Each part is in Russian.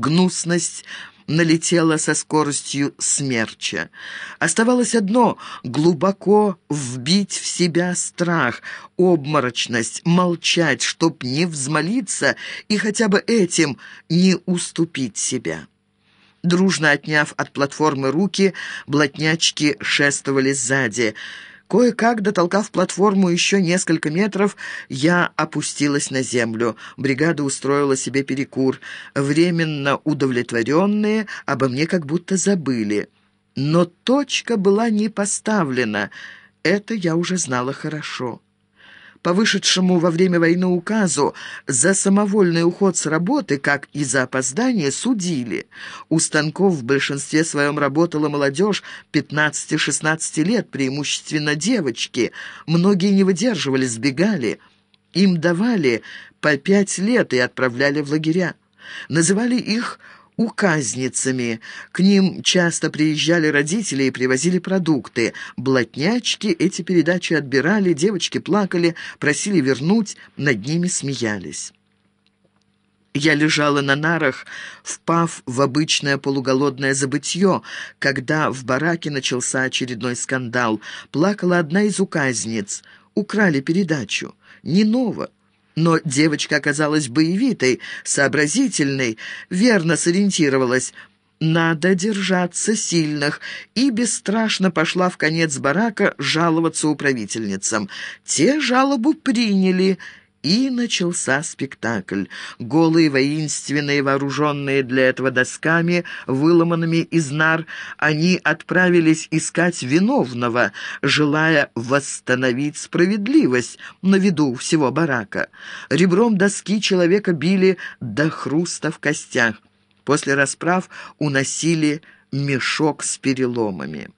гнусность налетела со скоростью смерча. Оставалось одно — глубоко вбить в себя страх, обморочность, молчать, чтоб не взмолиться и хотя бы этим не уступить себя. Дружно отняв от платформы руки, блатнячки шествовали сзади — Кое-как, дотолкав платформу еще несколько метров, я опустилась на землю. Бригада устроила себе перекур. Временно удовлетворенные обо мне как будто забыли. Но точка была не поставлена. Это я уже знала хорошо по вышедшему во время войны указу за самовольный уход с работы, как и за опоздание, судили. У станков в большинстве своем работала молодежь 15-16 лет, преимущественно девочки. Многие не выдерживали, сбегали. Им давали по пять лет и отправляли в лагеря. Называли их указницами. К ним часто приезжали родители и привозили продукты. Блатнячки эти передачи отбирали, девочки плакали, просили вернуть, над ними смеялись. Я лежала на нарах, впав в обычное полуголодное забытье, когда в бараке начался очередной скандал. Плакала одна из указниц. Украли передачу. Не ново. Но девочка оказалась боевитой, сообразительной, верно сориентировалась. Надо держаться сильных, и бесстрашно пошла в конец барака жаловаться управительницам. Те жалобу приняли — и начался спектакль. Голые, воинственные, вооруженные для этого досками, выломанными из нар, они отправились искать виновного, желая восстановить справедливость на виду всего барака. Ребром доски человека били до хруста в костях. После расправ уносили мешок с переломами.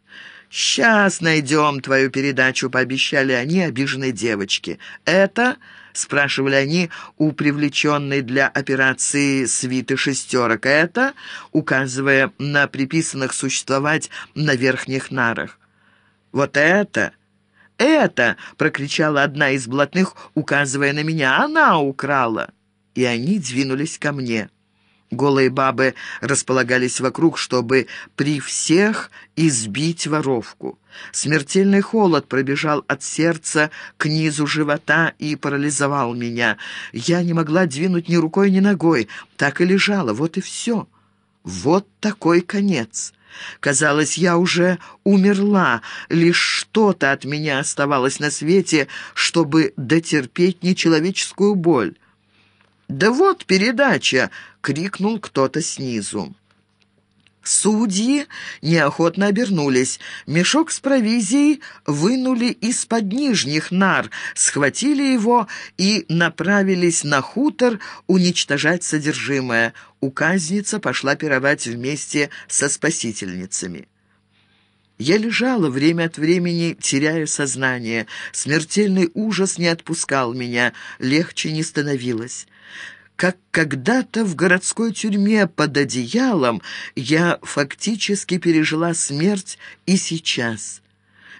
«Сейчас найдем твою передачу», — пообещали они обиженной девочке. «Это...» — спрашивали они у привлеченной для операции свиты шестерок. «Это?» — указывая на приписанных существовать на верхних нарах. «Вот это!» «Это!» — прокричала одна из блатных, указывая на меня. «Она украла!» И они двинулись ко мне. Голые бабы располагались вокруг, чтобы при всех избить воровку. Смертельный холод пробежал от сердца к низу живота и парализовал меня. Я не могла двинуть ни рукой, ни ногой. Так и лежала, вот и все. Вот такой конец. Казалось, я уже умерла, лишь что-то от меня оставалось на свете, чтобы дотерпеть нечеловеческую боль. «Да вот передача!» — крикнул кто-то снизу. Судьи неохотно обернулись. Мешок с провизией вынули из-под нижних нар, схватили его и направились на хутор уничтожать содержимое. Указница пошла пировать вместе со спасительницами. Я лежала время от времени, теряя сознание. Смертельный ужас не отпускал меня, легче не становилось. Как когда-то в городской тюрьме под одеялом я фактически пережила смерть и сейчас.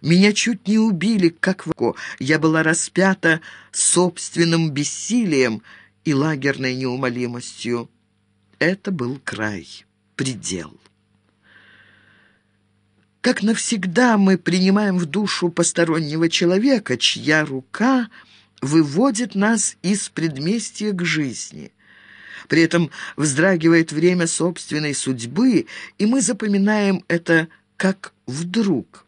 Меня чуть не убили, как в Я была распята собственным бессилием и лагерной неумолимостью. Это был край, предел. Как навсегда мы принимаем в душу постороннего человека, чья рука выводит нас из предместья к жизни. При этом вздрагивает время собственной судьбы, и мы запоминаем это как вдруг.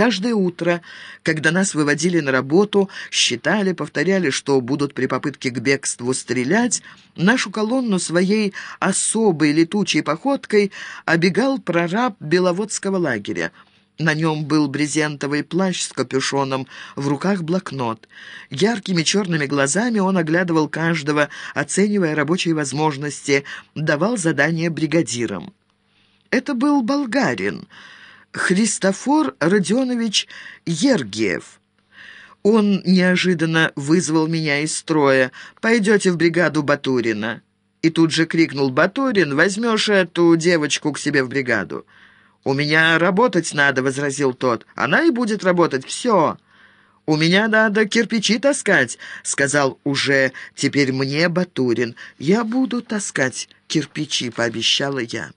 Каждое утро, когда нас выводили на работу, считали, повторяли, что будут при попытке к бегству стрелять, нашу колонну своей особой летучей походкой обегал прораб Беловодского лагеря. На нем был брезентовый плащ с капюшоном, в руках блокнот. Яркими черными глазами он оглядывал каждого, оценивая рабочие возможности, давал задания бригадирам. Это был болгарин — Христофор Родионович Ергиев. Он неожиданно вызвал меня из строя. «Пойдете в бригаду Батурина». И тут же крикнул «Батурин, возьмешь эту девочку к себе в бригаду». «У меня работать надо», — возразил тот. «Она и будет работать, все». «У меня надо кирпичи таскать», — сказал уже теперь мне Батурин. «Я буду таскать кирпичи», — пообещала я.